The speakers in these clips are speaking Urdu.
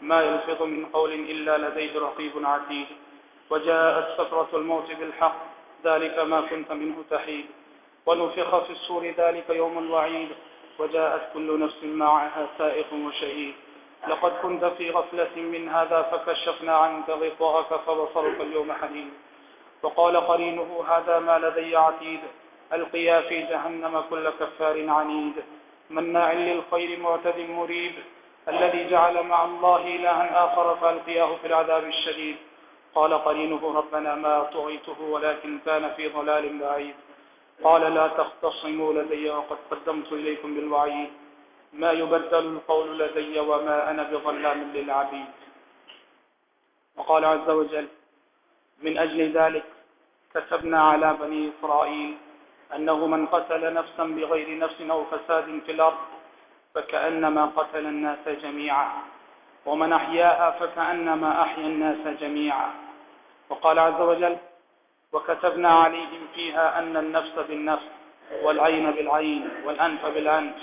ما يلفظ من قول إلا لديه رقيب عتيد. وجاءت سكرة الموت بالحق، ذلك ما كنت منه تحيد. ونفخ في السور ذلك يوم الوعيد. وجاءت كل نفس معها سائق وشهيد. لقد كنت في غفلة من هذا فكشفنا عنك غطاءك فبصرك اليوم حديد. وقال قرينه، هذا ما لدي عتيد. القيا في جهنم كل كفار عنيد. مناع للخير معتد مريب. الذي جعل مع الله إلها آخر فالقياه في العذاب الشديد. قال قرينه ربنا ما طغيته ولكن كان في ضلال بعيد. قال لا تختصموا لدي وقد قدمت إليكم بالوعيد. ما يبدل القول لدي وما أنا بظلام للعبيد. وقال عز وجل من أجل ذلك كتبنا على بني إسرائيل أنه من قتل نفسا بغير نفس أو فساد في الأرض فكأنما قتل الناس جميعا، ومن أحياها فكأنما أحيا الناس جميعا. وقال عز وجل وكتبنا عليهم فيها أن النفس بالنفس، والعين بالعين، والأنف بالأنف،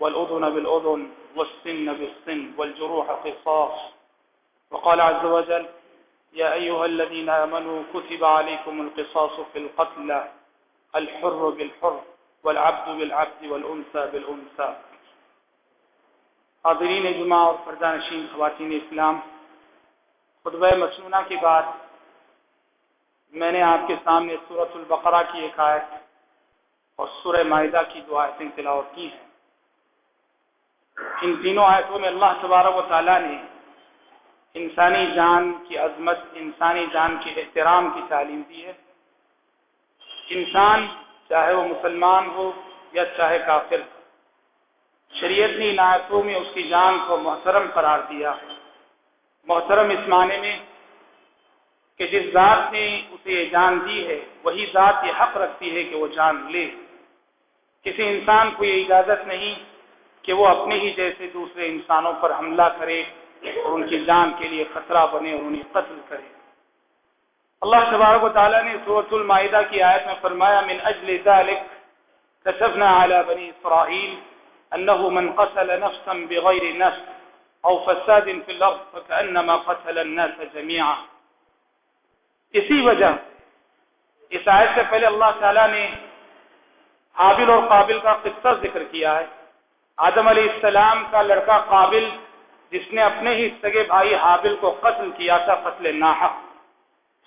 والأذن بالأذن، والسن بالسن، والجروح قصاص. وقال عز وجل يا أيها الذين آمنوا كتب عليكم القصاص في القتل الحر بالحر، والعبد بالعبد، والأنثى بالأنثى. حاضرین جمعہ اور پردہ نشین خواتین اسلام، خطبہ مصنوعہ کے بعد میں نے آپ کے سامنے صورت البقرہ کی ایک آیت اور سورہ معاہدہ کی دو آیتیں تلاوت کی ہیں۔ ان تینوں آیتوں میں اللہ تبارک و تعالیٰ نے انسانی جان کی عظمت، انسانی جان کے احترام کی تعلیم دی ہے۔ انسان چاہے وہ مسلمان ہو یا چاہے کافر شریعت نے عنایتوں میں اس کی جان کو محترم قرار دیا۔ محترم اس معنی میں کہ جس ذات نے اسے یہ جان دی ہے، وہی ذات یہ حق رکھتی ہے کہ وہ جان لے۔ کسی انسان کو یہ اجازت نہیں کہ وہ اپنے ہی جیسے دوسرے انسانوں پر حملہ کرے اور ان کی جان کے لیے خطرہ بنے اور انہیں قتل کرے۔ اللہ تبارک و تعالیٰ نے صورت المائدہ کی آیت میں فرمایا، من اجل ذلك كتبنا على بني اسرائيل انه من قتل نفسا بغير نفس او فساد في الارض فكانما قتل الناس جميعا. اسی وجہ اس آیت سے پہلے اللہ تعالیٰ نے حابل اور قابل کا قصہ ذکر کیا ہے. آدم علیہ السلام کا لڑکا قابل جس نے اپنے ہی سگے بھائی حابل کو قتل کیا تھا، قتل ناحق.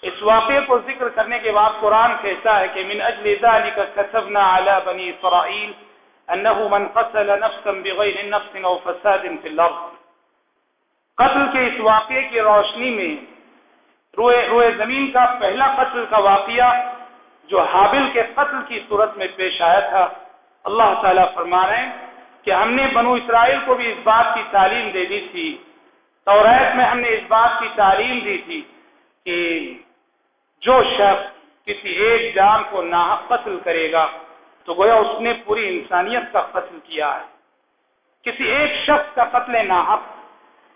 اس واقعے کو ذکر کرنے کے بعد قرآن کہتا ہے کہ من اجل ذلك كتبنا على بني اسرائيل انه من قتل نفسا بغير نفس او فساد في الارض قتل کے اس واقعے کی روشنی میں روئے روئے زمین کا پہلا قتل کا واقعہ جو حابل کے قتل کی صورت میں پیش آیا تھا، اللہ تعالیٰ فرما رہے ہیں کہ ہم نے بنو اسرائیل کو بھی اس بات کی تعلیم دے دی تھی۔ توریت میں ہم نے اس بات کی تعلیم دی تھی کہ جو شخص کسی ایک جان کو ناحق قتل کرے گا تو گویا اس نے پوری انسانیت کا قتل کیا ہے۔ کسی ایک شخص کا قتل ناحق،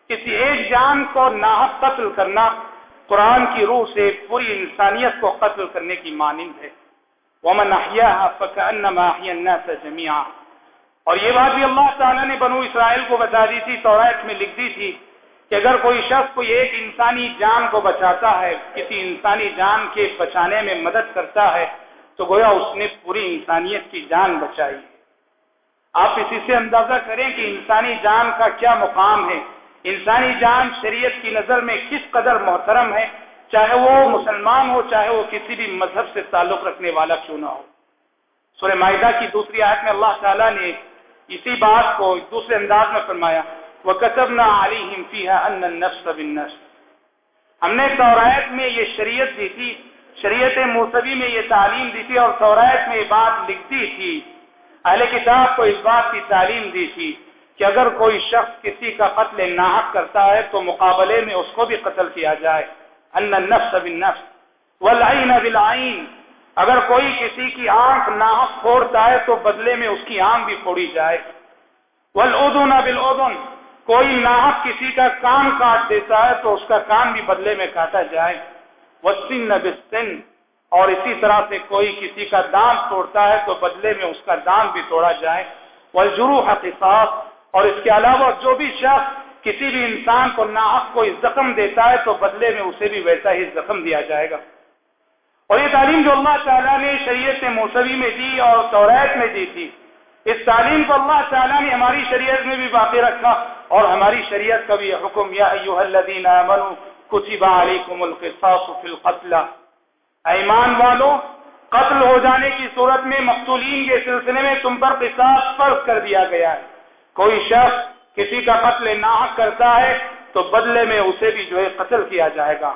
کسی ایک جان کو ناحق قتل کرنا قرآن کی روح سے پوری انسانیت کو قتل کرنے کی مانند ہے۔ ومن الناس جميعا۔ اور یہ بات بھی اللہ تعالیٰ نے بنو اسرائیل کو بتا دی تھی توریت میں لکھ دی تھی کہ اگر کوئی شخص کوئی ایک انسانی جان کو بچاتا ہے، کسی انسانی جان کے بچانے میں مدد کرتا ہے تو گویا اس نے پوری انسانیت کی جان بچائی آپ اسی سے اندازہ کریں کہ انسانی جان کا کیا مقام ہے۔ انسانی جان شریعت کی نظر میں کس قدر محترم ہے، چاہے وہ مسلمان ہو، چاہے وہ کسی بھی مذہب سے تعلق رکھنے والا کیوں نہ ہو۔ سورہ معاہدہ کی دوسری آیت میں اللہ تعالیٰ نے اسی بات کو دوسرے انداز میں فرمایا، وَكَتَبْنَا عَلِيهِمْ فِيهَا أَنَّ النَّفْسَ بِالنَّفْسِ۔ ہم نے تورایت میں یہ شریعت دی تھی شریعت موسوی میں یہ تعلیم دی تھی اور تورایت میں یہ بات لکھتی تھی۔ اہل کتاب کو اس بات کی تعلیم دی تھی کہ اگر کوئی شخص کسی کا قتل ناحق کرتا ہے تو مقابلے میں اس کو بھی قتل کیا جائے۔ ان النفس بالنفس والعین بالعین۔ اگر کوئی کسی کی آنکھ ناحق پھوڑتا ہے تو بدلے میں اس کی آنکھ بھی پھوڑی جائے۔ والاذن بالاذن کوئی ناحق کسی کا کان کاٹ دیتا ہے تو اس کا کان بھی بدلے میں کاٹا جائے۔ وسن بسن اور اسی طرح سے کوئی کسی کا دانت توڑتا ہے تو بدلے میں اس کا دانت بھی توڑا جائے۔ والجروح قصاص۔ اور اس کے علاوہ جو بھی شخص کسی بھی انسان کو ناحق کوئی زخم دیتا ہے تو بدلے میں اسے بھی ویسا ہی زخم دیا جائے گا۔ اور یہ تعلیم جو اللہ تعالیٰ نے شریعت موسوی میں دی اور توریت میں دی تھی، اس تعلیم کو اللہ تعالیٰ نے ہماری شریعت میں بھی باقی رکھا اور ہماری شریعت کا بھی حکم، یا کتب علیکم القصاص فی القتل ایمان والو، قتل ہو جانے کی صورت میں مقتولین کے سلسلے میں تم پر قصاص فرض کر دیا گیا ہے۔ کوئی شخص کسی کا قتل ناحق کرتا ہے تو بدلے میں اسے بھی جو ہے قتل کیا جائے گا۔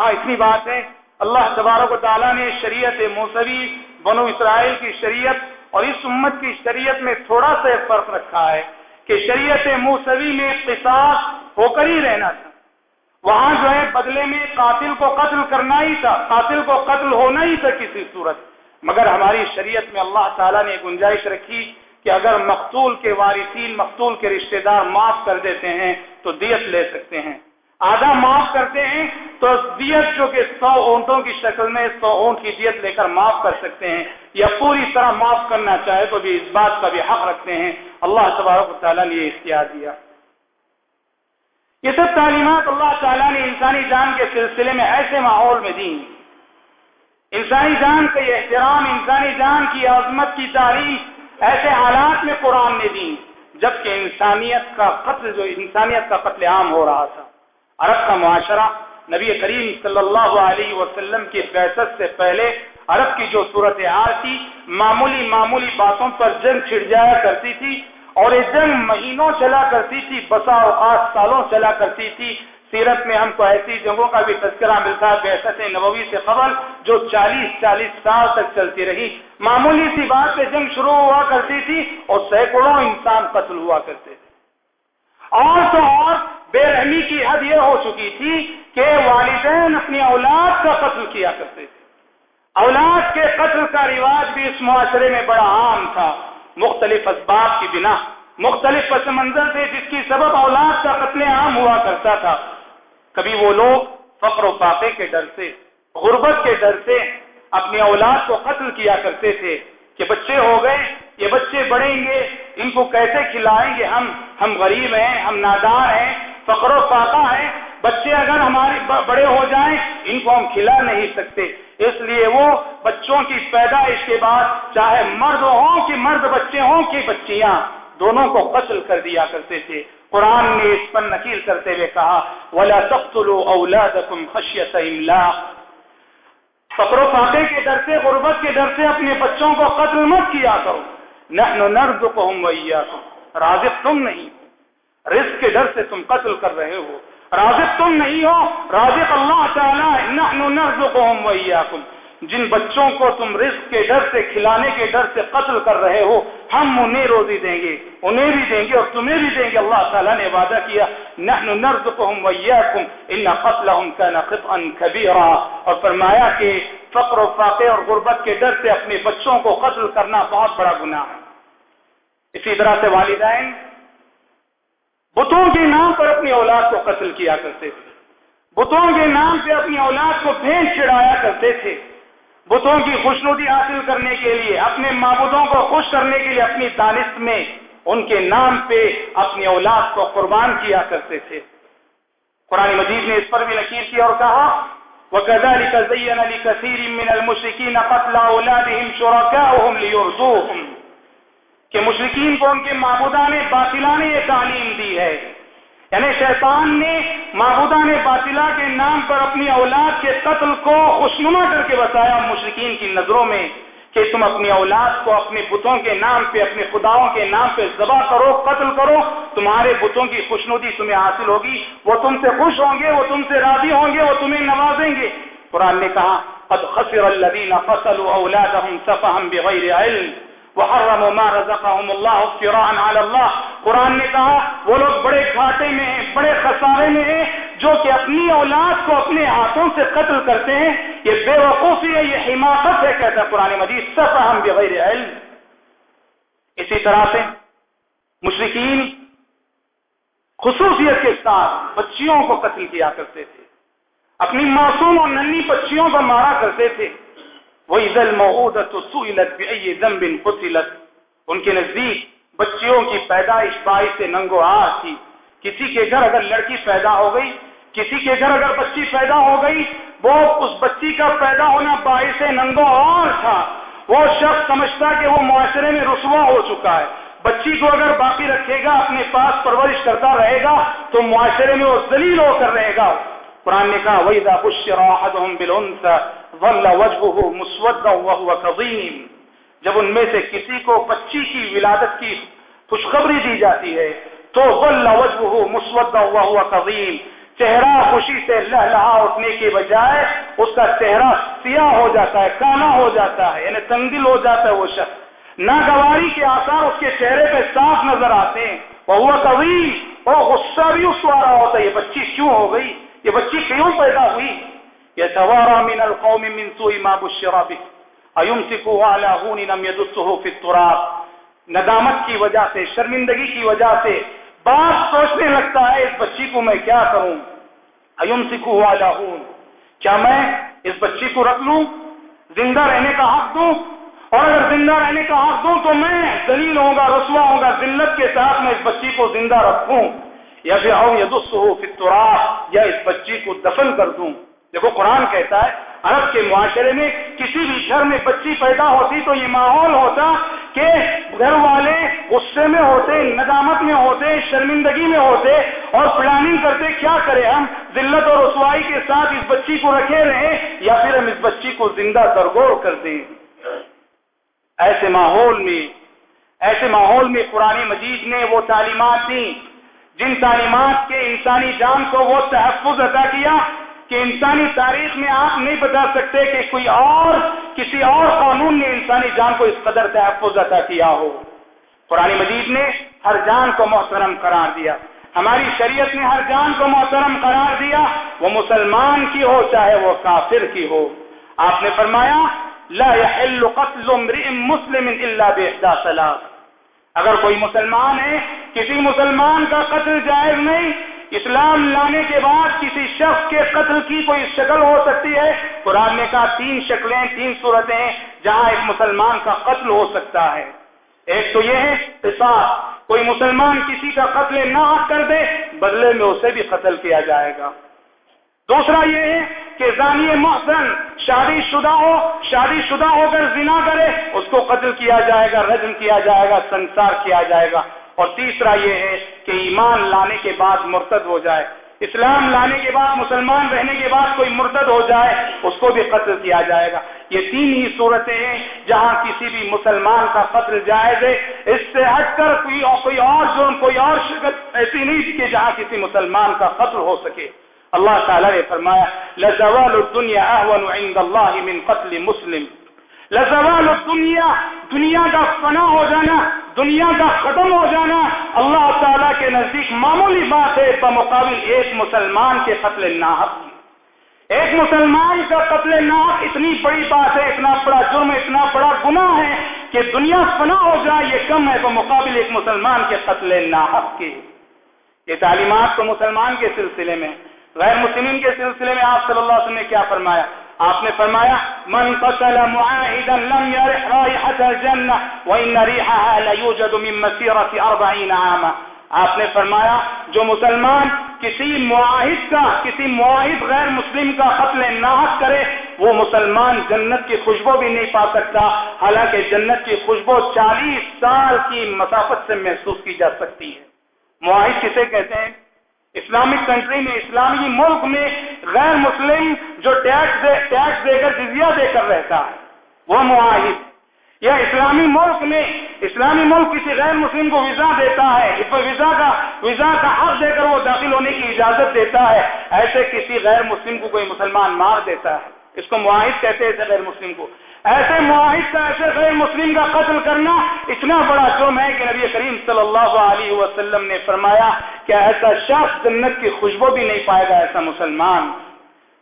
ہاں اتنی بات ہے۔ اللہ تبارک و تعالیٰ نے شریعت موسوی، بنو اسرائیل کی شریعت اور اس امت کی شریعت میں تھوڑا سا فرق رکھا ہے کہ شریعت موسوی میں قصاص ہو کر ہی رہنا تھا۔ وہاں جو ہے بدلے میں قاتل کو قتل کرنا ہی تھا، قاتل کو قتل ہونا ہی تھا کسی صورت۔ مگر ہماری شریعت میں اللہ تعالیٰ نے گنجائش رکھی کہ اگر مقتول کے وارثین، مقتول کے رشتہ دار معاف کر دیتے ہیں تو دیت لے سکتے ہیں۔ آدھا معاف کرتے ہیں تو دیت جو کہ سو اونٹوں کی شکل میں، سو اونٹ کی دیت لے کر معاف کر سکتے ہیں۔ یا پوری طرح معاف کرنا چاہے تو بھی اس بات کا بھی حق رکھتے ہیں۔ اللہ تبارک و تعالیٰ نے یہ اختیار دیا۔ یہ سب تعلیمات اللہ تعالیٰ نے انسانی جان کے سلسلے میں ایسے ماحول میں دی انسانی جان کا یہ احترام، انسانی جان کی عظمت کی تعریف ایسے حالات میں قرآن نے دی جبکہ انسانیت کا قتل جو انسانیت کا قتل عام ہو رہا تھا۔ عرب کا معاشرہ نبی کریم صلی اللہ علیہ وسلم کی فیصد سے پہلے عرب کی جو صورت حال تھی، معمولی معمولی باتوں پر جنگ چھڑ جایا کرتی تھی۔ اور یہ جنگ مہینوں چلا کرتی تھی، بسا اوقات سالوں چلا کرتی تھی۔ سیرت میں ہم کو ایسی جنگوں کا بھی تذکرہ ملتا ہے نبوی سے قبل جو چالیس چالیس سال تک چلتی رہی۔ معمولی سی بات پہ جنگ شروع ہوا کرتی تھی اور سینکڑوں انسان قتل ہوا کرتے تھے۔ اور تو اور بے رحمی کی حد یہ ہو چکی تھی کہ والدین اپنی اولاد کا قتل کیا کرتے تھے۔ اولاد کے قتل کا رواج بھی اس معاشرے میں بڑا عام تھا۔ مختلف اسباب کی بنا، مختلف پس منظر تھے جس کی سبب اولاد کا قتل عام ہوا کرتا تھا۔ کبھی وہ لوگ فقر و پاپے کے ڈر سے، غربت کے ڈر سے اپنی اولاد کو قتل کیا کرتے تھے کہ بچے ہو گئے، یہ بچے بڑھیں گے، ان کو کیسے کھلائیں گے ہم؟ ہم غریب ہیں، ہم نادار ہیں، فقر و فاقہ ہیں۔ بچے اگر ہمارے بڑے ہو جائیں، ان کو ہم کھلا نہیں سکتے۔ اس لیے وہ بچوں کی پیدائش کے بعد چاہے مرد ہوں کہ مرد بچے ہوں کہ بچیاں، دونوں کو قتل کر دیا کرتے تھے۔ قرآن نے اس پر نکیل کرتے ہوئے کہا، ولا تقتلوا اولادکم خشیت املاق فقر و فاقے کے ڈر سے، غربت کے ڈر سے اپنے بچوں کو قتل مت کیا کرو۔ نحن نرزقهم وإياكم۔ رازق تم نہیں، رزق کے ڈر سے تم قتل کر رہے ہو۔ رازق تم نہیں ہو رازق اللہ تعالیٰ نرزقهم جن بچوں کو تم رزق کے ڈر سے، کھلانے کے ڈر سے قتل کر رہے ہو، ہم انہیں روزی دیں گے، انہیں بھی دیں گے اور تمہیں بھی دیں گے۔ اللہ تعالیٰ نے وعدہ کیا، نحن نرزقهم وإياكم ان قتلهم كان خطئا كبيرا اور فرمایا کہ فقر و فاقے اور غربت کے ڈر سے اپنے بچوں کو قتل کرنا بہت بڑا گناہ ہے۔ اسی طرح سے والدین بتوں کے نام پر اپنی اولاد کو قتل کیا کرتے تھے۔ بتوں کے نام پہ اپنی اولاد کو بھینٹ چڑھایا کرتے تھے۔ بتوں کی خوشنودی حاصل کرنے کے لیے، اپنے معبودوں کو خوش کرنے کے لیے اپنی دانست میں ان کے نام پہ اپنی اولاد کو قربان کیا کرتے تھے۔ قرآن مجید نے اس پر بھی نکیر کیا اور کہا، وَكَذَلِكَ زَيَّنَ لِكَثِيرٍ مِّنَ الْمُشْرِكِينَ قَتْلَ أَوْلَادِهِمْ شُرَكَاؤُهُمْ لِيُرْزُوهُمْ کہ مشرقین کو ان کے معبودان باطلہ نے یہ تعلیم دی ہے۔ یعنی شیطان نے معبودان باطلہ کے نام پر اپنی اولاد کے قتل کو خوشنما کر کے بتایا مشرقین کی نظروں میں کہ تم اپنی اولاد کو اپنے بتوں کے نام پہ، اپنے خداؤں کے نام پہ ذبح کرو، قتل کرو، تمہارے بتوں کی خوشنودی تمہیں حاصل ہوگی، وہ تم سے خوش ہوں گے، وہ تم سے راضی ہوں گے، وہ تمہیں نوازیں گے۔ قرآن نے کہا، قد خسر الذين قتلوا اولادهم سفها بغير علم۔ وحرموا ما رزقهم الله افتراء على الله. قرآن نے کہا، وہ لوگ بڑے گھاٹے میں ہیں، بڑے خسارے میں ہیں، جو کہ اپنی اولاد کو اپنے ہاتھوں سے قتل کرتے ہیں۔ یہ بے وقوفی ہے، یہ حماقت ہے، کہتا ہے قرآن مجید سب بغیر علم۔ اسی طرح سے مشرقین خصوصیت کے ساتھ بچیوں کو قتل کیا کرتے تھے۔ اپنی معصوم اور ننی بچیوں کو مارا کرتے تھے۔ وہی ضلع محدت سوئلت بھی قتلت ان کے نزدیک بچیوں کی پیدائش باعث ننگو آ تھی۔ کسی کے گھر اگر لڑکی پیدا ہو گئی، کسی کے گھر اگر بچی پیدا ہو گئی، وہ اس بچی کا پیدا ہونا باعث ننگو اور تھا۔ وہ شخص سمجھتا کہ وہ معاشرے میں رسوا ہو چکا ہے۔ بچی کو اگر باقی رکھے گا، اپنے پاس پرورش کرتا رہے گا، تو معاشرے میں وہ ذلیل ہو کر رہے گا۔ قرآن نے کہا، وَإِذَا بُشِّرَ أَحَدُهُمْ بِالْأُنْثَى ظَلَّ وَجْهُهُ مُسْوَدًّا وَهُوَ كَظِيمٌ جب ان میں سے کسی کو بچی کی ولادت کی خوشخبری دی جاتی ہے، تو ظَلَّ وَجْهُهُ مُسْوَدًّا وَهُوَ كَظِيمٌ چہرہ خوشی سے لہ لہا اٹھنے کے بجائے اس کا چہرہ سیاہ ہو جاتا ہے کانا ہو جاتا ہے یعنی تنگل ہو جاتا ہے وہ شخص، ناگواری کے آثار اس کے چہرے پہ صاف نظر آتے ہیں وہ ہوا کبھی وہ غصہ بھی اس وارا ہوتا ہے، یہ بچی کیوں ہو گئی؟ یہ بچی کیوں پیدا ہوئی۔ یہ سوارا من القوم من سوء ما بشر به۔ ايمسكوا على هون لم يدسه في التراب۔ ندامت کی وجہ سے، شرمندگی کی وجہ سے بات سوچنے لگتا ہے، اس بچی کو میں کیا کروں؟ ایم سکھو والا ہوں کیا میں اس بچی کو رکھ لوں؟ زندہ رہنے کا حق دوں؟ اور اگر زندہ رہنے کا حق دوں تو میں دلیل ہوں گا، رسوا ہوں گا، ذلت کے ساتھ میں اس بچی کو زندہ رکھوں۔ یا پھر آؤں یا دست ہو فطرا یا اس بچی کو دفن کر دوں۔ دیکھو قرآن کہتا ہے، عرب کے معاشرے میں کسی بھی گھر میں بچی پیدا ہوتی تو یہ ماحول ہوتا کہ گھر والے غصے میں ہوتے، ندامت میں ہوتے، شرمندگی میں ہوتے اور پلاننگ کرتے کیا کرے ہم؟ ذلت اور رسوائی کے ساتھ اس بچی کو رکھے رہے یا پھر ہم اس بچی کو زندہ درگور کر دیں۔ ایسے ماحول میں، ایسے ماحول میں قرآن مجید نے وہ تعلیمات دی جن تعلیمات کے انسانی جان کو وہ تحفظ ادا کیا کہ انسانی تاریخ میں آپ نہیں بتا سکتے کہ کوئی اور، کسی اور قانون نے انسانی جان کو اس قدر تحفظ عطا کیا ہو۔ قرآن مجید نے ہر جان کو محترم قرار دیا۔ ہماری شریعت نے ہر جان کو محترم قرار دیا۔ وہ مسلمان کی ہو، چاہے وہ کافر کی ہو۔ آپ نے فرمایا، لا يحل قتل امرئ مسلم الا باحدى ثلاث۔ اگر کوئی مسلمان ہے، کسی مسلمان کا قتل جائز نہیں، اسلام لانے کے بعد کسی شخص کے قتل کی کوئی شکل ہو سکتی ہے؟ قرآن نے کہا تین شکلیں، تین صورتیں جہاں ایک مسلمان کا قتل ہو سکتا ہے۔ ایک تو یہ ہے قصاص کوئی مسلمان کسی کا قتل نہ کر دے، بدلے میں اسے بھی قتل کیا جائے گا۔ دوسرا یہ ہے کہ زانی محسن شادی شدہ ہو، شادی شدہ ہو کر زنا کرے، اس کو قتل کیا جائے گا، رجم کیا جائے گا، سنسار کیا جائے گا۔ اور تیسرا یہ ہے کہ ایمان لانے کے بعد مرتد ہو جائے۔ اسلام لانے کے بعد، مسلمان رہنے کے بعد کوئی مرتد ہو جائے، اس کو بھی قتل کیا جائے گا۔ یہ تین ہی صورتیں ہیں جہاں کسی بھی مسلمان کا قتل جائز ہے۔ اس سے ہٹ کر کوئی کوئی اور جرم کوئی اور شرکت ایسی نہیں کہ جہاں کسی مسلمان کا قتل ہو سکے۔ اللہ تعالیٰ نے فرمایا، لزوال الدنیا احون عند اللہ من قتل مسلم. لزوال الدنیا، دنیا کا فنا ہو جانا، دنیا کا ختم ہو جانا، اللہ تعالیٰ کے نزدیک معمولی بات ہے، بمقابل ایک مسلمان کے قتل ناحق ایک مسلمان کا قتل ناحق اتنی بڑی بات ہے، اتنا بڑا جرم، اتنا بڑا گناہ ہے کہ دنیا فنا ہو جائے، یہ کم ہے، بمقابل ایک مسلمان کے قتل ناحق کے۔ یہ تعلیمات تو مسلمان کے سلسلے میں غیر مسلمین کے سلسلے میں آپ صلی اللہ علیہ وسلم نے کیا فرمایا؟ آپ نے فرمایا، من قتل معاهدا لم يرح رائحة الجنة وإن ريحها ليوجد من مسيرة أربعين عاما. آپ نے فرمایا، جو مسلمان کسی معاہد کا، کسی معاہد غیر مسلم کا قتل ناحق کرے، وہ مسلمان جنت کی خوشبو بھی نہیں پا سکتا۔ حالانکہ جنت کی خوشبو چالیس سال کی مسافت سے محسوس کی جا سکتی ہے۔ معاہد کسے کہتے ہیں؟ اسلامک کنٹری میں، اسلامی ملک میں غیر مسلم جو ٹیکس دے ٹیکس دے کر جزیہ دے کر رہتا ہے، وہ معاہد یا اسلامی ملک میں، اسلامی ملک کسی غیر مسلم کو ویزا دیتا ہے ویزا کا ویزا کا حق دے کر وہ داخل ہونے کی اجازت دیتا ہے، ایسے کسی غیر مسلم کو کوئی مسلمان مار دیتا ہے۔ اس کو معاہد کہتے ہیں غیر مسلم کو۔ ایسے معاہد کا ایسے غیر مسلم کا قتل کرنا اتنا بڑا جرم ہے کہ نبی کریم صلی اللہ علیہ وسلم نے فرمایا کہ ایسا شخص جنت کی خوشبو بھی نہیں پائے گا ایسا مسلمان۔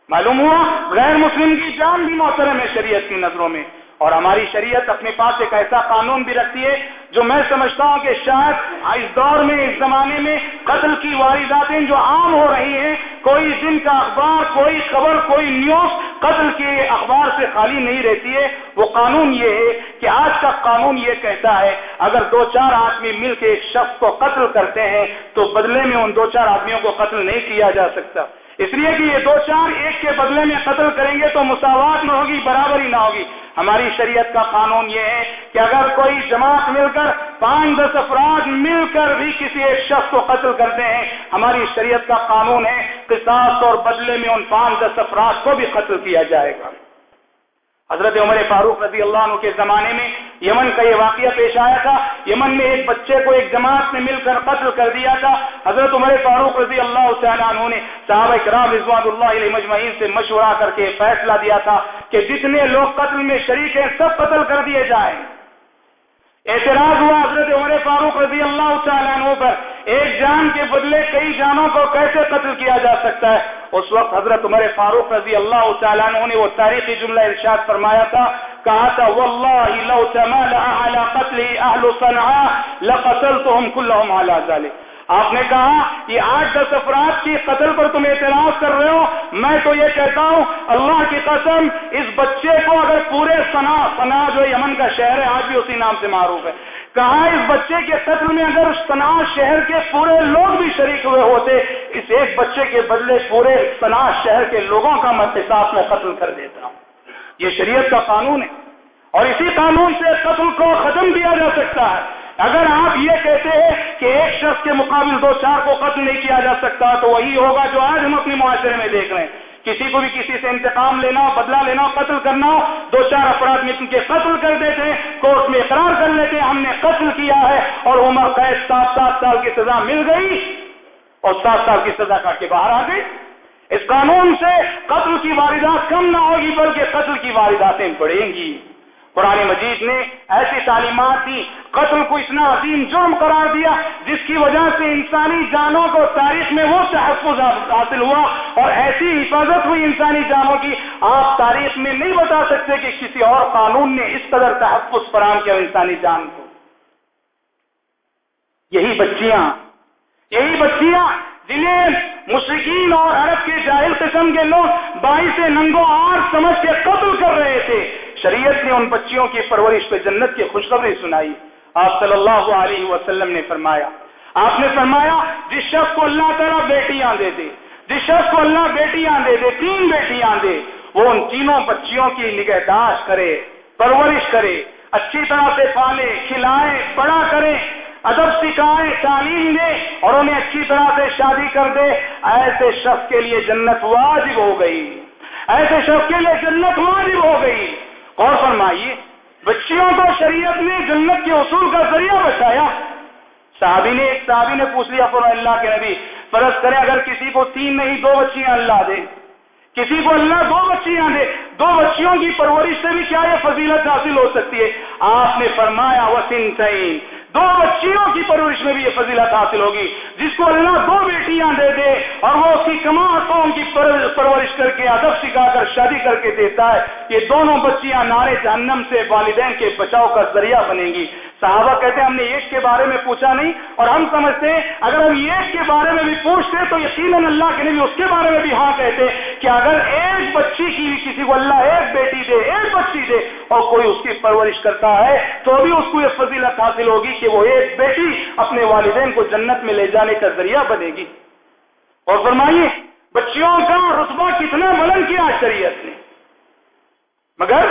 معلوم ہوا غیر مسلم کی جان بھی محترم ہے شریعت کی نظروں میں۔ اور ہماری شریعت اپنے پاس ایک ایسا قانون بھی رکھتی ہے جو میں سمجھتا ہوں کہ شاید اس دور میں، اس زمانے میں قتل کی وارداتیں جو عام ہو رہی ہیں کوئی دن کا اخبار، کوئی خبر، کوئی نیوز قتل کے اخبار سے خالی نہیں رہتی ہے۔ وہ قانون یہ ہے کہ آج کا قانون یہ کہتا ہے، اگر دو چار آدمی مل کے ایک شخص کو قتل کرتے ہیں تو بدلے میں ان دو چار آدمیوں کو قتل نہیں کیا جا سکتا۔ اس لیے کہ یہ دو چار ایک کے بدلے میں قتل کریں گے تو مساوات نہ ہوگی، برابری نہ ہوگی۔ ہماری شریعت کا قانون یہ ہے کہ اگر کوئی جماعت مل کر پانچ دس افراد مل کر بھی کسی ایک شخص کو قتل کرتے ہیں، ہماری شریعت کا قانون ہے قصاص اور بدلے میں ان پانچ دس افراد کو بھی قتل کیا جائے گا۔ حضرت عمر فاروق رضی اللہ عنہ کے زمانے میں یمن کا یہ واقعہ پیش آیا تھا۔ یمن میں ایک بچے کو ایک جماعت نے مل کر قتل کر دیا تھا۔ حضرت عمر فاروق رضی اللہ تعالیٰ عنہ نے صحابہ کرام رضوان اللہ علیہ مجمعین سے مشورہ کر کے فیصلہ دیا تھا کہ جتنے لوگ قتل میں شریک ہیں سب قتل کر دیے جائیں۔ اعتراض ہوا حضرت عمر فاروق رضی اللہ تعالیٰ عنہ پر۔ ایک جان کے بدلے کئی جانوں کو کیسے قتل کیا جا سکتا ہے؟ اس وقت حضرت عمر فاروق رضی اللہ تعالیٰ عنہ نے وہ تاریخی جملہ ارشاد فرمایا تھا، کہا تھا، واللہ لو تمال اعلی قتل اہل صنعاء لقتلتهم كلهم على ذلك آپ نے کہا، یہ آٹھ دس افراد کی قتل پر تم اعتراض کر رہے ہو؟ میں تو یہ کہتا ہوں، اللہ کی قسم، اس بچے کو اگر پورے سنا سنا جو یمن کا شہر ہے، آج بھی اسی نام سے معروف ہے۔ کہا اس بچے کے قتل میں اگر سنا شہر کے پورے لوگ بھی شریک ہوئے ہوتے، اس ایک بچے کے بدلے پورے سنا شہر کے لوگوں کا میں احساس میں قتل کر دیتا ہوں۔ یہ شریعت کا قانون ہے اور اسی قانون سے قتل کو ختم کیا جا سکتا ہے۔ اگر آپ یہ کہتے ہیں کہ ایک شخص کے مقابل دو چار کو قتل نہیں کیا جا سکتا، تو وہی ہوگا جو آج ہم اپنے معاشرے میں دیکھ رہے ہیں۔ کسی کو بھی کسی سے انتقام لینا ہو بدلہ لینا ہو قتل کرنا ہو دو چار افراد میں کے قتل کر دیتے ہیں کورٹ میں اقرار کر لیتے ہیں ہم نے قتل کیا ہے اور عمر قید سات سات سال کی سزا مل گئی اور سات سال کی سزا کاٹ کے باہر آ گئی۔ اس قانون سے قتل کی واردات کم نہ ہوگی، بلکہ قتل کی وارداتیں بڑھیں گی۔ قرآن مجید نے ایسی تعلیمات دی، قتل کو اتنا عظیم جرم قرار دیا، جس کی وجہ سے انسانی جانوں کو تاریخ میں وہ تحفظ حاصل ہوا اور ایسی حفاظت ہوئی انسانی جانوں کی۔ آپ تاریخ میں نہیں بتا سکتے کہ کسی اور قانون نے اس قدر تحفظ فراہم کیا انسانی جان کو۔ یہی بچیاں یہی بچیاں جنہیں مشرقین اور عرب کے جاہل قسم کے لوگ باعث ننگو آر سمجھ کے قتل کر رہے تھے۔ شریعت نے ان بچیوں کی پرورش پہ جنت کی خوشخبری سنائی۔ آپ صلی اللہ علیہ وسلم نے فرمایا۔ آپ نے فرمایا، جس شخص کو اللہ تعالیٰ بیٹیاں دے دے، جس شخص کو اللہ بیٹیاں دے دے، تین بیٹیاں دے وہ ان تینوں بچیوں کی نگہداشت کرے، پرورش کرے، اچھی طرح سے پالے، کھلائے، بڑا کرے، ادب سکھائے، تعلیم دے، اور انہیں اچھی طرح سے شادی کر دے۔ ایسے شخص کے لیے جنت واجب ہو گئی۔ ایسے شخص کے لیے جنت واجب ہو گئی۔ اور فرمائیے، بچیوں کو شریعت نے جنت کے اصول کا ذریعہ بچایا صحابی نے ایک صحابی نے پوچھ لیا فرما اللہ کے نبی، فرض کرے اگر کسی کو تین نہیں، دو بچیاں اللہ دے کسی کو اللہ، دو بچیاں دے دو بچیوں کی پرورش سے بھی کیا یہ فضیلت حاصل ہو سکتی ہے؟ آپ نے فرمایا وسین سعین دو بچیوں کی پرورش میں بھی یہ فضیلت حاصل ہوگی، جس کو اللہ دو بیٹیاں دے دے اور وہ اس کی کما کی پرورش کر کے، ادب سکھا کر، شادی کر کے دیتا ہے۔ یہ دونوں بچیاں نارے جہنم سے والدین کے بچاؤ کا ذریعہ بنیں گی۔ صحابہ کہتے ہیں، ہم نے ایک کے بارے میں پوچھا نہیں، اور ہم سمجھتے ہیں، اگر ہم ایک کے بارے میں بھی پوچھتے تو یقیناً اللہ کے نبی اس کے بارے میں بھی ہاں کہتے کہ اگر ایک بچی کی کسی کو اللہ ایک بیٹی دے، ایک بچی دے اور کوئی اس کی پرورش کرتا ہے، تو بھی اس کو یہ فضیلت حاصل ہوگی کہ وہ ایک بیٹی اپنے والدین کو جنت میں لے جانے کا ذریعہ بنے گی۔ اور فرمائیے، بچیوں کا رتبہ کتنا بلند کیا شریعت نے۔ مگر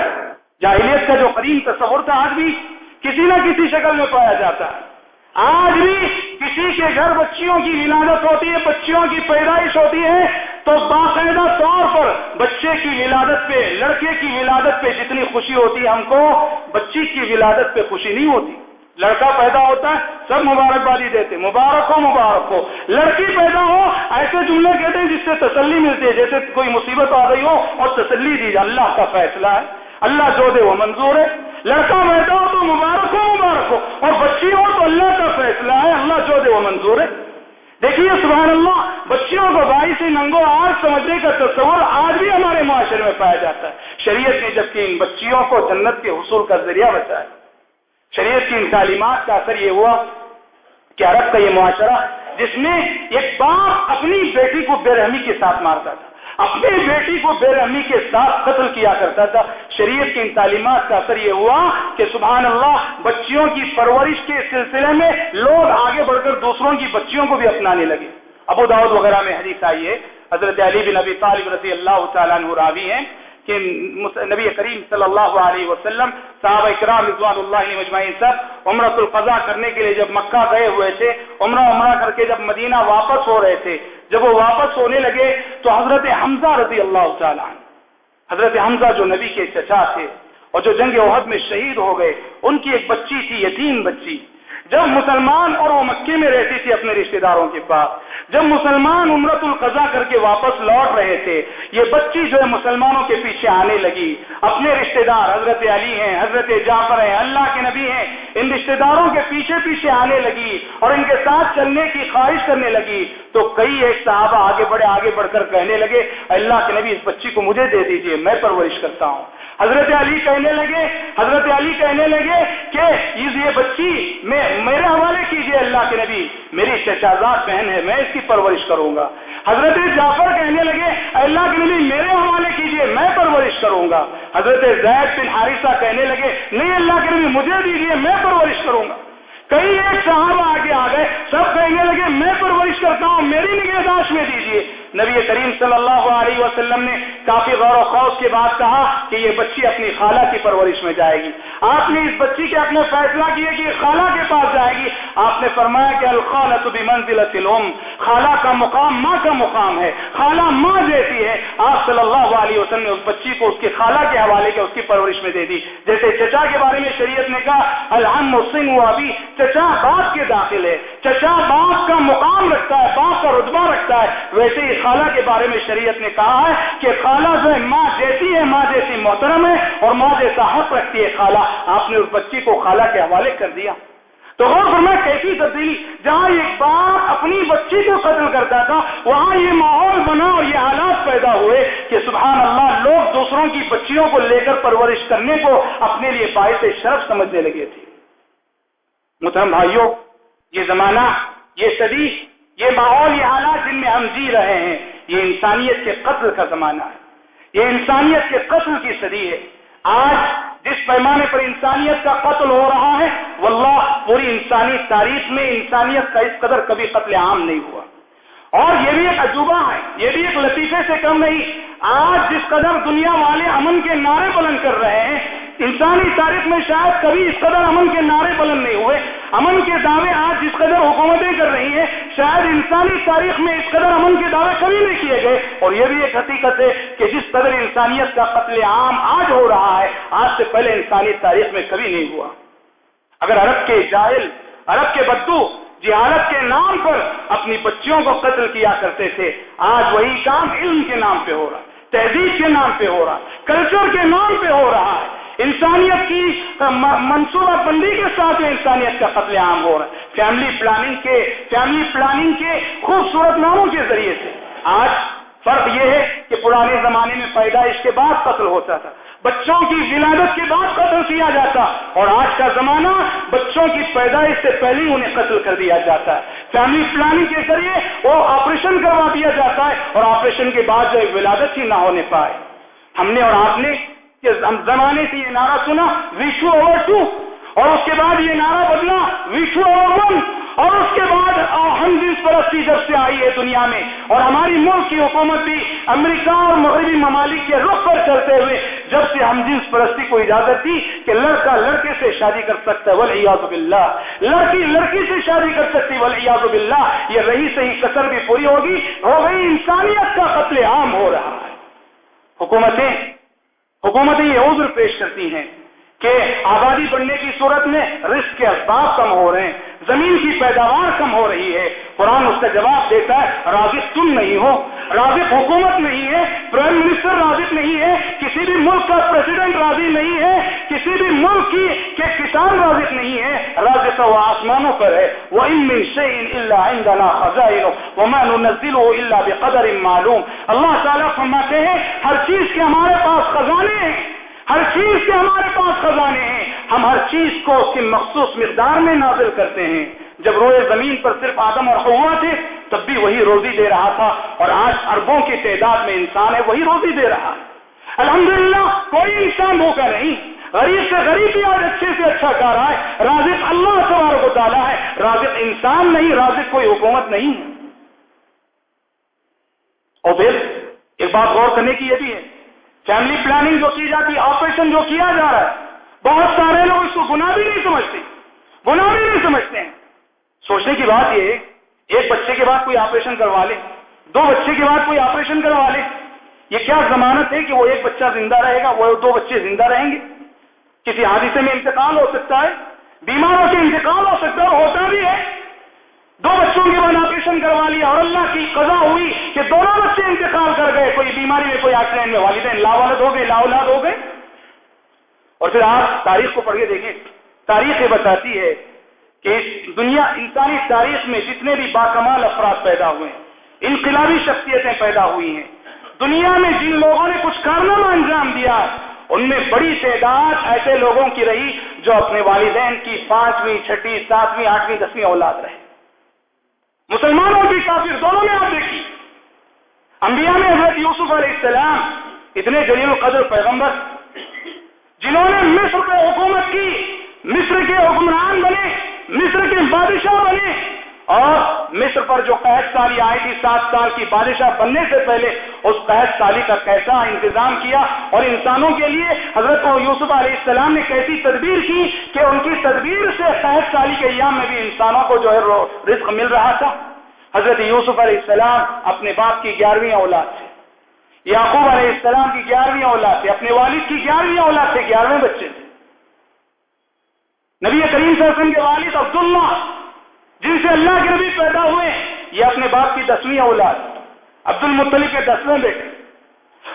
جاہلیت کا جو قدیم تصور تھا، آج بھی کسی نہ کسی شکل میں پایا جاتا ہے۔ آج بھی کسی کے گھر بچیوں کی ولادت ہوتی ہے، بچیوں کی پیدائش ہوتی ہے، تو باقاعدہ طور پر بچے کی ولادت پہ، لڑکے کی ولادت پہ جتنی خوشی ہوتی ہے، ہم کو بچی کی ولادت پہ خوشی نہیں ہوتی۔ لڑکا پیدا ہوتا ہے، سب مبارکبادی دیتے مبارک ہو مبارک ہو۔ لڑکی پیدا ہو، ایسے جملے کہتے ہیں جس سے تسلی ملتی ہے، جیسے کوئی مصیبت آ گئی ہو اور تسلی دی جائے۔ اللہ کا فیصلہ ہے۔ اللہ جو دے وہ منظور ہے. لڑکا بیٹا ہو تو مبارک ہو مبارک ہو. اور بچی ہو تو اللہ کا فیصلہ ہے، اللہ جو دے وہ منظور ہے. دیکھیے سبحان اللہ بچیوں کو بھائی سے ننگو، آج سمجھنے کا تصور آج بھی ہمارے معاشرے میں پایا جاتا ہے. شریعت نے جبکہ ان بچیوں کو جنت کے حصول کا ذریعہ بچایا شریعت کی ان تعلیمات کا اثر یہ ہوا کہ عرب کا یہ معاشرہ جس میں ایک باپ اپنی بیٹی کو بے رحمی کے ساتھ مارتا تھا. اپنی بیٹی کو بے رحمی کے ساتھ قتل کیا کرتا تھا۔ شریعت کی ان تعلیمات کا اثر یہ ہوا کہ سبحان اللہ، بچیوں کی پرورش کے سلسلے میں لوگ آگے بڑھ کر دوسروں کی بچیوں کو بھی اپنانے لگے۔ ابو داود وغیرہ میں حدیث آئی ہے۔ حضرت علی بن ابی طالب رضی اللہ تعالیٰ راوی ہیں۔ کہ نبی کریم صلی اللہ علیہ وسلم، صحابہ اکرام رضوان اللہ مجمعین سب عمرۃ القضا کرنے کے لیے جب مکہ گئے ہوئے تھے، عمرہ عمرہ کر کے جب مدینہ واپس ہو رہے تھے، جب وہ واپس ہونے لگے تو حضرت حمزہ رضی اللہ تعالیٰ حضرت حمزہ جو نبی کے چچا تھے اور جو جنگ عہد میں شہید ہو گئے، ان کی ایک بچی تھی، یتیم بچی۔ جب مسلمان اور وہ مکے میں رہتی تھی اپنے رشتہ داروں کے پاس، جب مسلمان عمرت القضا کر کے واپس لوٹ رہے تھے، یہ بچی جو ہے مسلمانوں کے پیچھے آنے لگی۔ اپنے رشتہ دار حضرت علی ہیں، حضرت جعفر ہیں، اللہ کے نبی ہیں، ان رشتہ داروں کے پیچھے پیچھے آنے لگی اور ان کے ساتھ چلنے کی خواہش کرنے لگی۔ تو کئی ایک صحابہ آگے بڑھے، آگے بڑھ کر کہنے لگے، اللہ کے نبی اس بچی کو مجھے دے دیجیے میں پرورش کرتا ہوں۔ حضرت علی کہنے لگے، حضرت علی کہنے لگے کہ یہ بچی، میں میرے حوالے کیجیے اللہ کے نبی، میری شہزاد بہن ہے، میں اس کی پرورش کروں گا۔ حضرت جعفر کہنے لگے اللہ کے نبی، میرے حوالے کیجیے، میں پرورش کروں گا۔ حضرت زید بن حارثہ کہنے لگے، نہیں اللہ کے نبی، مجھے دیجیے میں پرورش کروں گا۔ کئی ایک صحابہ آگے آ گئے، سب کہنے لگے، میں پرورش کرتا ہوں، میری نگہداشت میں دیجیے نبی کریم صلی اللہ علیہ وسلم نے کافی غور و خوف کے بعد کہا کہ یہ بچی اپنی خالہ کی پرورش میں جائے گی۔ آپ نے اس بچی کے اپنے فیصلہ کیا کہ یہ خالہ کے پاس جائے گی۔ آپ نے فرمایا کہ الخالت بمنزل الام، خالہ کا مقام ماں کا مقام ہے، خالہ ماں جیسی ہے۔ آپ صلی اللہ علیہ وسلم نے اس بچی کو اس کی خالہ کے حوالے کے اس کی پرورش میں دے دی۔ جیسے چچا کے بارے میں شریعت نے کہا، الحم سنگھ ہوا ابھی چچا باپ کے داخل ہے۔ چچا باپ کا مقام رکھتا ہے، باپ کا رتبہ رکھتا ہے۔ ویسے ہی خالہ کے بارے میں شریعت نے کہا ہے کہ خالہ جو ہے ماں جیسی ہے، ماں جیسی محترم ہے اور ماں جیسا حق رکھتی ہے خالہ۔ آپ نے اس بچی کو خالہ کے حوالے کر دیا۔ تو غور فرما کیسی تبدیلی؟ جہاں ایک باپ اپنی بچی کو قتل کرتا تھا، وہاں یہ ماحول بنا اور یہ حالات پیدا ہوئے کہ سبحان اللہ لوگ دوسروں کی بچیوں کو لے کر پرورش کرنے کو اپنے لیے باعث شرف سمجھنے لگے تھے۔ محترم بھائیوں، یہ زمانہ، یہ صدی یہ ماحول، یہ حالات جن میں ہم جی رہے ہیں۔ یہ انسانیت کے قتل کا زمانہ ہے۔ یہ انسانیت کے قتل کی صدی ہے۔ آج جس پیمانے پر انسانیت کا قتل ہو رہا ہے، واللہ پوری انسانی تاریخ میں انسانیت کا اس قدر کبھی قتل عام نہیں ہوا۔ اور یہ بھی ایک عجوبہ ہے، یہ بھی ایک لطیفے سے کم نہیں۔ آج جس قدر دنیا والے امن کے نعرے بلند کر رہے ہیں انسانی تاریخ میں شاید کبھی اس قدر امن کے نعرے بلند نہیں ہوئے۔ امن کے دعوے آج جس قدر حکومتیں کر رہی ہیں، شاید انسانی تاریخ میں اس قدر امن کے دعوے کبھی نہیں کیے گئے۔ اور یہ بھی ایک حقیقت ہے کہ جس قدر انسانیت کا قتل عام آج ہو رہا ہے، آج سے پہلے انسانی تاریخ میں کبھی نہیں ہوا۔ اگر عرب کے جاہل، عرب کے بدو جہالت کے نام پر اپنی بچیوں کو قتل کیا کرتے تھے، آج وہی کام علم کے نام پہ ہو رہا تہذیب کے نام پہ ہو رہا کلچر کے نام پہ ہو رہا ہے۔ انسانیت کی منصوبہ بندی کے ساتھ انسانیت کا قتل عام ہو رہا ہے۔ فیملی پلاننگ کے فیملی پلاننگ کے خوبصورت ناموں کے ذریعے سے۔ آج فرق یہ ہے کہ پرانے زمانے میں پیدائش کے بعد قتل ہوتا تھا۔ بچوں کی ولادت کے بعد قتل کیا جاتا۔ اور آج کا زمانہ بچوں کی پیدائش سے پہلے انہیں قتل کر دیا جاتا ہے۔ فیملی پلاننگ کے ذریعے وہ آپریشن کروا دیا جاتا ہے اور آپریشن کے بعد جو ولادت ہی نہ ہونے پائے۔ ہم نے اور آپ نے زمانے سے یہ نعرہ سنا، وشو اوور ٹو اور اس کے بعد یہ نعرہ بدلا، وشو اوور ون، اور اس کے بعد ہم جنس پرستی جب سے آئی ہے دنیا میں، اور ہماری ملک کی حکومت بھی امریکہ اور مغربی ممالک کے رخ پر چلتے ہوئے جب سے ہم جی جنس پرستی کو اجازت دی کہ لڑکا لڑکے سے شادی کر سکتا ہے ولیاز باللہ۔ لڑکی لڑکی سے شادی کر سکتی ولیاز باللہ۔ یہ رہی صحیح قطر بھی پوری ہوگی، ہو گئی انسانیت کا قتل عام ہو رہا ہے۔ حکومتیں حکومتیں یہ عذر پیش کرتی ہیں کہ آبادی بڑھنے کی صورت میں رسک کے اسباب کم ہو رہے ہیں، زمین کی پیداوار کم ہو رہی ہے۔ قرآن اس کا جواب دیتا ہے راغب تم نہیں ہو۔ راغب حکومت نہیں ہے پرائم منسٹر راغب نہیں ہے، کسی بھی ملک کا پریزیڈنٹ راضی نہیں ہے، کسی بھی ملک کی کے کسان راغب نہیں ہے۔ راغب وہ آسمانوں پر ہے۔ وہ ان سے اللہ بقدر معلوم۔ اللہ تعالیٰ فرماتے ہیں، ہر چیز کے ہمارے پاس خزانے ہیں ہر چیز کے ہمارے پاس خزانے ہیں۔ ہم ہر چیز کو اس کی مخصوص مقدار میں نازل کرتے ہیں۔ جب روئے زمین پر صرف آدم اور ہوا تھے، تب بھی وہی روزی دے رہا تھا۔ اور آج اربوں کی تعداد میں انسان ہے، وہی روزی دے رہا۔ ہے الحمدللہ، کوئی انسان دھوکا نہیں۔ غریب سے غریب بھی آج اچھے سے اچھا کر رہا ہے۔ رازق اللہ سوار کو ڈالا ہے۔ رازق انسان نہیں، رازق کوئی حکومت نہیں ہے۔ اور پھر، ایک بات غور کرنے کی یہ بھی ہے۔ فیملی پلاننگ جو کی جاتی ہے آپریشن جو کیا جا رہا ہے، بہت سارے لوگ اس کو گناہ بھی نہیں سمجھتے، گناہ بھی نہیں سمجھتے ہیں۔ سوچنے کی بات یہ ایک بچے کے بعد کوئی آپریشن کروا لے، دو بچے کے بعد کوئی آپریشن کروا لے، یہ کیا ضمانت ہے کہ وہ ایک بچہ زندہ رہے گا، وہ دو بچے زندہ رہیں گے؟ کسی حادثے میں انتقال ہو سکتا ہے، بیماروں سے انتقال ہو سکتا ہے، ہوتا بھی ہے۔ دو بچوں کے بعد آپریشن کروا لیا اور اللہ کی قضا ہوئی کہ دونوں بچے انتقال کر گئے، کوئی بیماری میں، کوئی ایکسیڈنٹ میں، والدین لا والد ہو گئے لا اولاد ہو گئے۔ اور پھر آپ تاریخ کو پڑھ کے دیکھیں۔ تاریخ یہ بتاتی ہے کہ دنیا انسانی تاریخ میں جتنے بھی باکمال افراد پیدا ہوئے ہیں، انقلابی شخصیتیں پیدا ہوئی ہیں۔ دنیا میں جن لوگوں نے کچھ کارنامہ انجام دیا، ان میں بڑی تعداد ایسے لوگوں کی رہی جو اپنے والدین کی پانچویں چھٹی ساتویں، آٹھویں، دسویں اولاد رہے۔ مسلمانوں کی کافر دونوں میں آپ دیکھیے انبیاء میں حضرت یوسف علیہ السلام اتنے جلیل قدر پیغمبر جنہوں نے مصر پہ حکومت کی، مصر کے حکمران بنے، مصر کے بادشاہ بنے اور مصر پر جو قحط سالی آئی تھی، سات سال کی بادشاہ بننے سے پہلے، اس قحط سالی کا کیسا انتظام کیا؟ اور انسانوں کے لیے حضرت یوسف علیہ السلام نے کیسی تدبیر کی کہ ان کی تدبیر سے قحط سالی کے ایام میں بھی انسانوں کو جو ہے رزق مل رہا تھا؟ حضرت یوسف علیہ السلام اپنے باپ کی گیارہویں اولاد سے یعقوب علیہ السلام کی گیارہویں اولاد تھے۔ اپنے والد کی گیارہویں اولاد تھے، گیارہویں بچے تھے۔ نبی کریم صلی اللہ علیہ وسلم کے والد عبداللہ جن سے اللہ کے نبی پیدا ہوئے، یہ اپنے باپ کی دسویں اولاد عبد المطلف کے دسویں بیٹے۔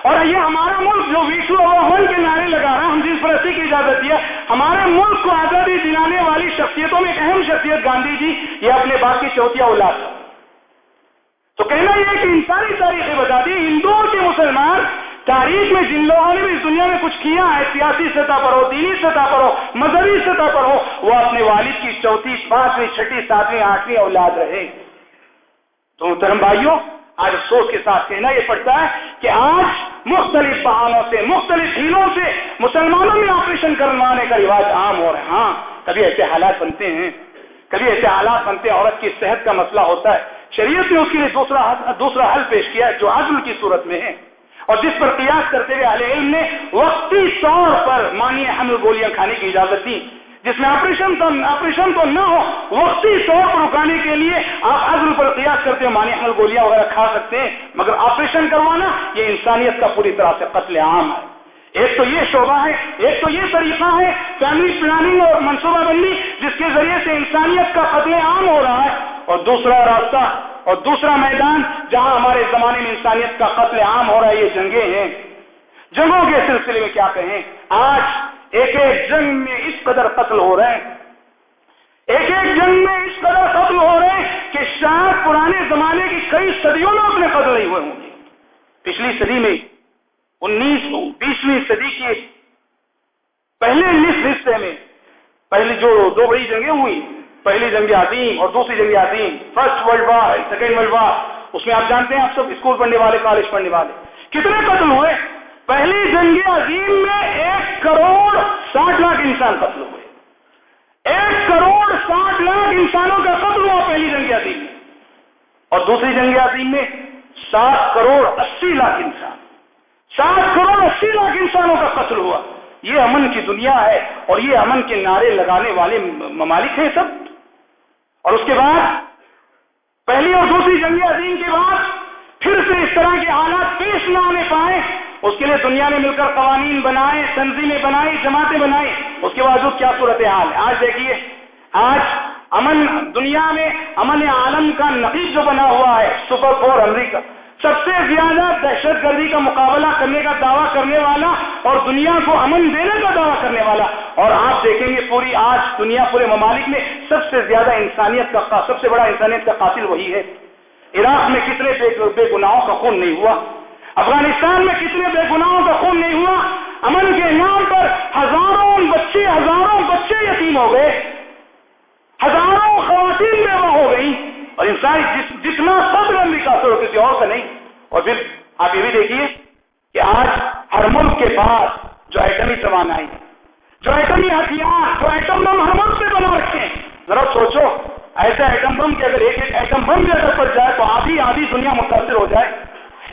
اور یہ ہمارا ملک جو ویشو اوہن کے نعرے لگا رہا ہے، ہم جس پرستی کی اجازت دیا ہمارے ملک کو آزادی دلانے والی شخصیتوں میں ایک اہم شخصیت گاندھی جی یہ اپنے باپ کی چوتھی اولاد۔ تو کہنا یہ کہ انسانی تاریخ بتا دی، ہندوؤں کے مسلمان تاریخ میں جن لوگوں نے بھی اس دنیا میں کچھ کیا ہے، سیاسی سطح پر ہو، دینی سطح پر ہو، مذہبی سطح پر ہو، وہ اپنے والد کی چوتھی پانچویں چھٹی، ساتویں، آٹھویں اولاد رہے تو محترم بھائیوں آج افسوس کے ساتھ کہنا یہ پڑتا ہے کہ آج مختلف بہانوں سے، مختلف ہیلوں سے مسلمانوں میں آپریشن کروانے کا رواج عام ہو رہا ہے۔ ہاں کبھی ایسے حالات بنتے ہیں، کبھی ایسے حالات بنتے ہیں، عورت کی صحت کا مسئلہ ہوتا ہے۔ شریعت نے اس کے لیے دوسرا دوسرا حل پیش کیا ہے جو عزل کی صورت میں ہے۔ اور جس پر قیاس کرتے ہوئے اہل علم نے وقتی طور پر مانی حمل گولیاں کھانے کی اجازت دی، جس میں آپریشن تو آپریشن تو نہ ہو، وقتی طور پر رکانے کے لیے آپ عزل پر قیاس کرتے ہو مانی حمل گولیاں وغیرہ کھا سکتے ہیں، مگر آپریشن کروانا یہ انسانیت کا پوری طرح سے قتل عام ہے۔ ایک تو یہ شعبہ ہے، ایک تو یہ طریقہ ہے، فیملی پلاننگ اور منصوبہ بندی جس کے ذریعے سے انسانیت کا قتل عام ہو رہا ہے اور دوسرا راستہ اور دوسرا میدان جہاں ہمارے زمانے میں انسانیت کا قتل عام ہو رہا ہے، یہ جنگیں ہیں۔ جنگوں کے سلسلے میں کیا کہیں؟ آج ایک ایک جنگ میں اس قدر قتل ہو رہے ہیں۔ ایک ایک جنگ میں اس قدر قتل ہو رہے ہیں کہ شاید پرانے زمانے کی کئی صدیوں میں اپنے قتل نہیں ہوئے ہوں گے۔ پچھلی صدی میں انیس بیسویں صدی کے پہلے حصے میں پہلی جو دو بڑی جنگیں ہوئی پہلی جنگ عظیم اور دوسری جنگ عظیم first world war second world war اس میں آپ جانتے ہیں، آپ سب اسکول پڑھنے والے، کالج پڑھنے والے۔ کتنے قتل ہوئے؟ پہلی جنگ عظیم میں ایک کروڑ ساٹھ لاکھ انسان قتل ہوئے۔ ایک کروڑ ساٹھ لاکھ انسانوں کا قتل ہوا پہلی جنگ عظیم میں۔ اور دوسری جنگ عظیم میں سات کروڑ اسی لاکھ انسان۔ سات کروڑ اسی لاکھ انسانوں کا قتل ہوا۔ یہ امن کی دنیا ہے اور یہ امن کے نعرے لگانے والے ممالک ہیں سب۔ اور اس کے بعد پہلی اور دوسری جنگ عظیم کے بعد پھر سے اس طرح کے حالات پیش نہ آنے پائے۔ اس کے لیے دنیا نے مل کر قوانین بنائے، تنظیمیں بنائی، جماعتیں بنائی۔ اس کے باوجود کیا صورت حال ہے؟ آج دیکھیے، آج امن دنیا میں امن عالم کا نقیب جو بنا ہوا ہے، سپر فور امریکہ۔ سب سے زیادہ دہشت گردی کا مقابلہ کرنے کا دعویٰ کرنے والا اور دنیا کو امن دینے کا دعویٰ کرنے والا اور آپ دیکھیں گے پوری آج دنیا پورے ممالک میں سب سے زیادہ انسانیت کا سب سے بڑا انسانیت کا قاتل وہی ہے۔ عراق میں کتنے بے گناہوں کا خون نہیں ہوا۔ افغانستان میں کتنے بے گناہوں کا خون نہیں ہوا۔ امن کے نام پر ہزاروں بچے ہزاروں بچے یتیم ہو گئے۔ ہزاروں خواتین بیوہ ہو گئی اور انسان جس جتنا سب لمبی کا ہو، کسی اور کا نہیں۔ اور پھر آپ یہ بھی دیکھیے کہ آج ہر ملک کے پاس جو ایٹمی توانائی جو ایٹمی ہتھیار، جو ایٹم بم ہر ملک سے بنا رکھے ہیں۔ ذرا سوچو ایسا ایٹم بم کہ اگر ایک ایک ایٹم بم بھی اگر پڑ جائے تو آدھی آدھی دنیا متاثر ہو جائے۔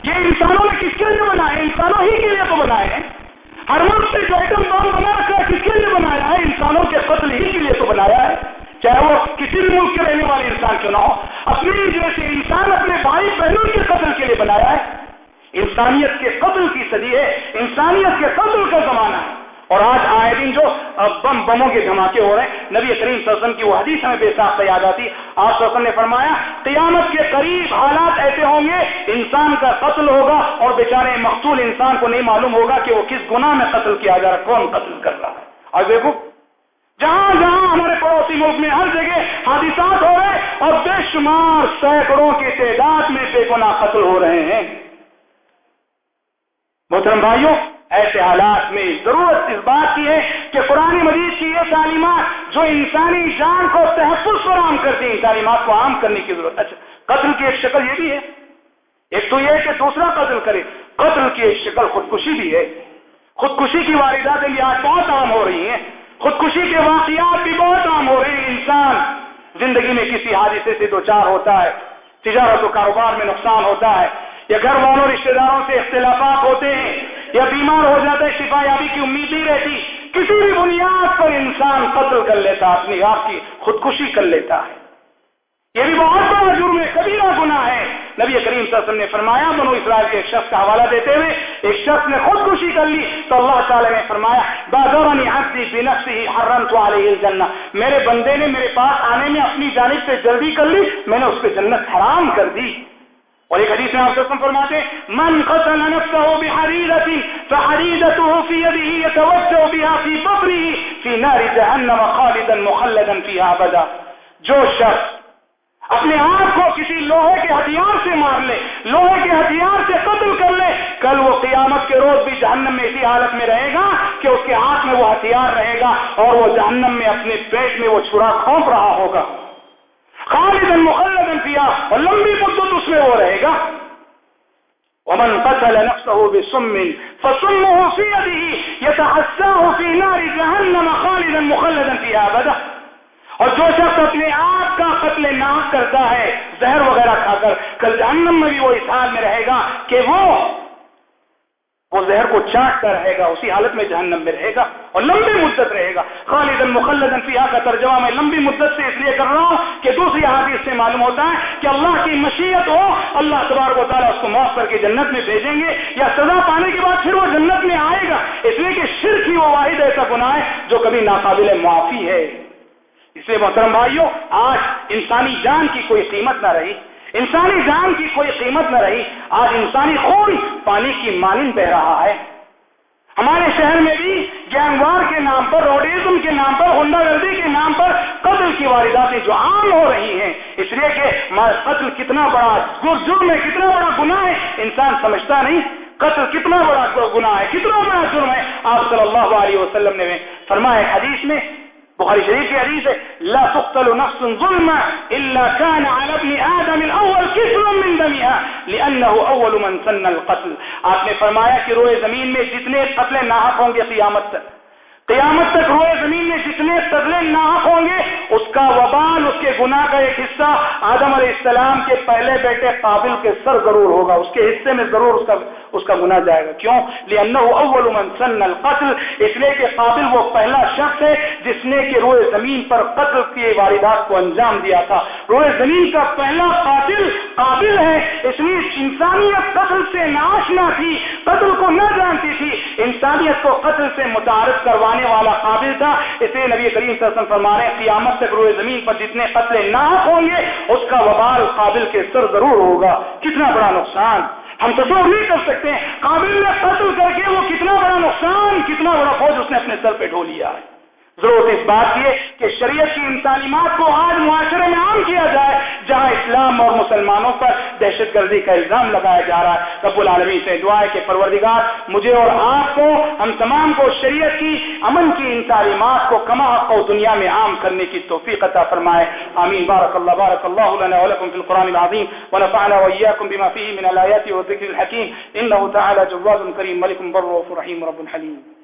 یہ انسانوں نے کس کے لیے بنائے؟ انسانوں ہی کے لیے تو بنائے ہیں۔ ہر ملک سے جو ایٹم بم بنا رکھا ہے کس کے لیے بنایا ہے؟ انسانوں کے قتل ہی کے لیے تو بنایا ہے۔ چاہے وہ کسی بھی ملک کے رہنے والے انسان کیوں نہ ہو اپنی جیسے انسان اپنے بھائی بہنوں کے قتل کے لیے بنایا ہے۔ انسانیت کے قتل کی صدی ہے، انسانیت کے قتل کا زمانہ ہے۔ اور آج آئے دن جو بم بموں کے دھماکے ہو رہے ہیں، نبی کریم صلی اللہ علیہ وسلم کی وہ حدیث ہمیں بے ساختہ یاد آتی۔ آپ وسلم نے فرمایا، قیامت کے قریب حالات ایسے ہوں گے، انسان کا قتل ہوگا اور بیچارے مقتول انسان کو نہیں معلوم ہوگا کہ وہ کس گناہ میں قتل کیا جا رہا کون قتل کر رہا ہے۔ اور دیکھو، جہاں جہاں ہمارے پڑوسی ملک میں ہر جگہ حادثات ہو رہے اور بے شمار سینکڑوں کی تعداد میں بے گناہ قتل ہو رہے ہیں۔ محترم بھائیوں، ایسے حالات میں ضرورت اس بات کی ہے کہ قرآن مجید کی یہ تعلیمات جو انسانی جان کو تحفظ فراہم کرتی ہیں، تعلیمات کو عام کرنے کی ضرورت۔ اچھا قتل کی ایک شکل یہ بھی ہے۔ ایک تو یہ کہ دوسرا قتل کرے۔ قتل کی ایک شکل خودکشی بھی ہے۔ خودکشی کی وارداتیں آج بہت عام ہو رہی ہیں۔ خودکشی کے واقعات بھی بہت عام ہو رہے ہیں۔ انسان زندگی میں کسی حادثے سے دو چار ہوتا ہے، تجارت و کاروبار میں نقصان ہوتا ہے، یا گھر والوں رشتے داروں سے اختلافات ہوتے ہیں، یا بیمار ہو جاتا ہے شفا یابی کی امید نہیں رہتی۔ کسی بھی بنیاد پر انسان قتل کر لیتا، اپنی آپ کی خودکشی کر لیتا ہے۔ یہ بھی بہت بڑا جرم ہے، کبھی نہ گنا ہے۔ نبی کریم صلی اللہ علیہ وسلم نے فرمایا، بنو اسرائیل کے ایک شخص کا حوالہ دیتے ہوئے، ایک شخص نے خودکشی کر لی، تو اللہ تعالی نے فرمایا بادورانی حقی بنفسی ہی حرم تو علیہ الجنہ. میرے بندے نے میرے پاس آنے میں اپنی جانب سے جلدی کر لی، میں نے اس پہ جنت حرام کر دی۔ اور ایک حدیث میں آپ قسم فرماتے ہیں، من قتل نفسه بحريرة فحريرته في يده يتوجه بها في بطنه في نار جهنم خالدا مخلدا فيها ابدا جو شخص اپنے آپ کو کسی لوہے کے ہتھیار سے مار لے، لوہے کے ہتھیار سے قتل کر لے۔ کل وہ قیامت کے روز بھی جہنم میں اسی حالت میں رہے گا کہ اس کے ہاتھ میں وہ ہتھیار رہے گا اور وہ جہنم میں اپنے پیٹ میں وہ چھڑا کھونپ رہا ہوگا۔ خالدا، مخلدا فيها اور لمبی مدت اس میں وہ رہے گا۔ ومن قتل نفسه بسم، فسمه في يده، يتحساه في نار جهنم خالدا، مخلدا فيها ابدا اور جو شخص اپنے آپ کا قتل ناک کرتا ہے، زہر وغیرہ کھا کر کل جہنم میں بھی وہ اس حال میں رہے گا کہ وہ وہ زہر کو چاٹتا رہے گا، اسی حالت میں جہنم میں رہے گا اور لمبی مدت رہے گا۔ خالد المخلد فیہا کا ترجمہ میں لمبی مدت سے اس لیے کر رہا ہوں کہ دوسری حادث سے معلوم ہوتا ہے کہ اللہ کی مشیت ہو، اللہ تبارک و تعالیٰ اس کو معاف کر کے جنت میں بھیجیں گے یا سزا پانے کے بعد پھر وہ جنت میں آئے گا۔ اس لیے کہ شرک ہی وہ واحد ایسا گناہ ہے جو کبھی ناقابل معافی ہے۔ اس لیے محترم بھائیوں آج انسانی جان کی کوئی قیمت نہ رہی، انسانی جان کی کوئی قیمت نہ رہی، آج انسانی خون پانی کی مانند بہ رہا ہے۔ ہمارے شہر میں بھی گینگوار کے نام پر، روڈیزم کے نام پر ہندا گردی کے نام پر قتل قتل کی وارداتیں جو عام ہو رہی ہیں، اس لیے کہ قتل کتنا بڑا جرم ہے، کتنا بڑا گناہ ہے، انسان سمجھتا نہیں، قتل کتنا بڑا گناہ ہے، کتنا بڑا جرم ہے۔ آپ صلی اللہ علیہ وسلم نے فرمایا حدیث میں بخاری شریف کی حدیث ہے، لا تقتل نفس ظلما الا كان على ابن ادم الاول كسر من دمها لانه اول من سن القتل۔ آپ نے فرمایا کہ روئے زمین میں جتنے قتل ناحق ہوں گے قیامت تک۔ قیامت تک روئے زمین میں جتنے قتل ناحق ہوں گے، اس کا وبال، اس کے گناہ کا ایک حصہ آدم علیہ السلام کے پہلے بیٹے قابل کے سر ضرور ہوگا۔ اس کے حصے میں ضرور اس کا اس کا گناہ جائے گا۔ کیوں؟ اول من سن القتل۔ اس لیے کہ قابل وہ پہلا شخص ہے جس نے کہ روئے زمین پر قتل کی واردات کو انجام دیا تھا۔ روئے زمین کا پہلا قاتل قابل ہے، اس لیے انسانیت قتل سے ناشنا تھی، قتل کو نہ جانتی تھی، انسانیت کو قتل سے متعارف کروانے والا قابل تھا۔ اس لیے نبی کریم صلی اللہ علیہ وسلم فرما رہے ہیں، قیامت تک روئے زمین پر جتنے قتل نہ ہوں گے، اس کا وبال قابل کے سر ضرور ہوگا۔ کتنا بڑا نقصان۔ ہم تصور نہیں کر سکتے، قابل نے قتل کر کے وہ کتنا بڑا نقصان، کتنا بڑا فوج اس نے اپنے سر پہ ڈھو لیا ہے۔ ضرورت اس بات کی ہے کہ شریعت کی ان تعلیمات کو آج معاشرے میں عام کیا جائے، جہاں اسلام اور مسلمانوں پر دہشت گردی کا الزام لگایا جا رہا ہے۔ رب العالمین سے دعا ہے کہ پروردگار مجھے اور آپ کو، ہم تمام کو شریعت کی، امن کی ان تعلیمات کو کما حق دنیا میں عام کرنے کی توفیق عطا فرمائے۔ آمین۔ بارک اللہ بارک اللہ لنا ولکم فی القرآن العظیم ونفعنا وإياكم بما فيه من الآيات والذكر الحكيم إنه تعالى جواد كريم ملك بر رحيم رب حليم